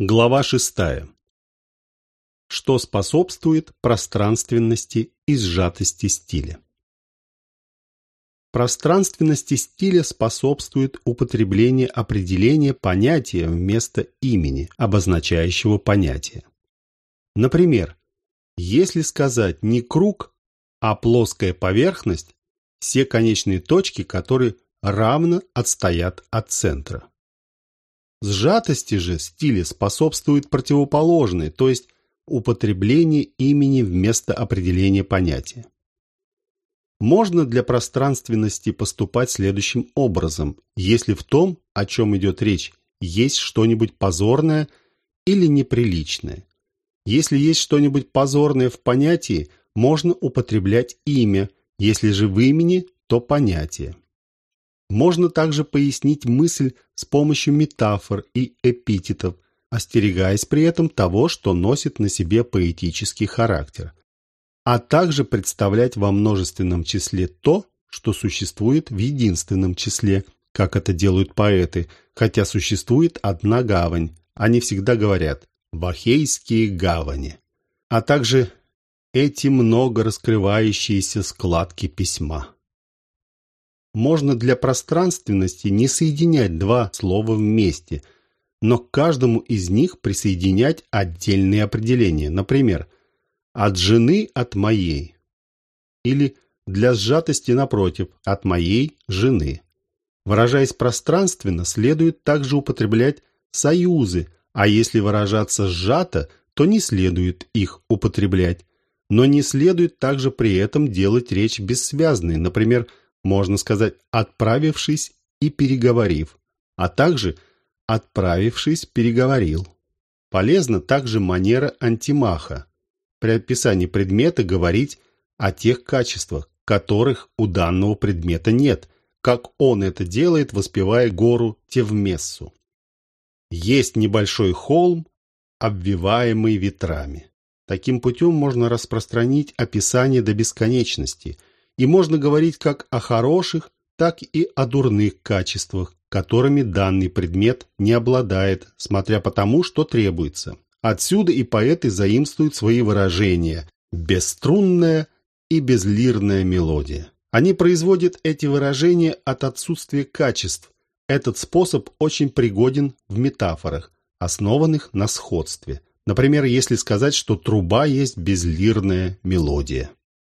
Глава 6. Что способствует пространственности и сжатости стиля? Пространственности стиля способствует употребление определения понятия вместо имени, обозначающего понятие. Например, если сказать не круг, а плоская поверхность, все конечные точки, которые равно отстоят от центра. Сжатости же стиля способствует противоположное, то есть употребление имени вместо определения понятия. Можно для пространственности поступать следующим образом, если в том, о чем идет речь, есть что-нибудь позорное или неприличное. Если есть что-нибудь позорное в понятии, можно употреблять имя, если же в имени, то понятие. Можно также пояснить мысль с помощью метафор и эпитетов, остерегаясь при этом того, что носит на себе поэтический характер, а также представлять во множественном числе то, что существует в единственном числе, как это делают поэты, хотя существует одна гавань, они всегда говорят «вахейские гавани», а также эти много раскрывающиеся складки письма можно для пространственности не соединять два слова вместе, но к каждому из них присоединять отдельные определения. Например, «от жены от моей» или для сжатости напротив «от моей жены». Выражаясь пространственно, следует также употреблять союзы, а если выражаться сжато, то не следует их употреблять. Но не следует также при этом делать речь бессвязной, например, можно сказать, отправившись и переговорив, а также отправившись переговорил. Полезна также манера антимаха. При описании предмета говорить о тех качествах, которых у данного предмета нет, как он это делает, воспевая гору Тевмессу. Есть небольшой холм, обвиваемый ветрами. Таким путем можно распространить описание до бесконечности – и можно говорить как о хороших, так и о дурных качествах, которыми данный предмет не обладает, смотря по тому, что требуется. Отсюда и поэты заимствуют свои выражения «бесструнная» и «безлирная мелодия». Они производят эти выражения от отсутствия качеств. Этот способ очень пригоден в метафорах, основанных на сходстве. Например, если сказать, что труба есть безлирная мелодия.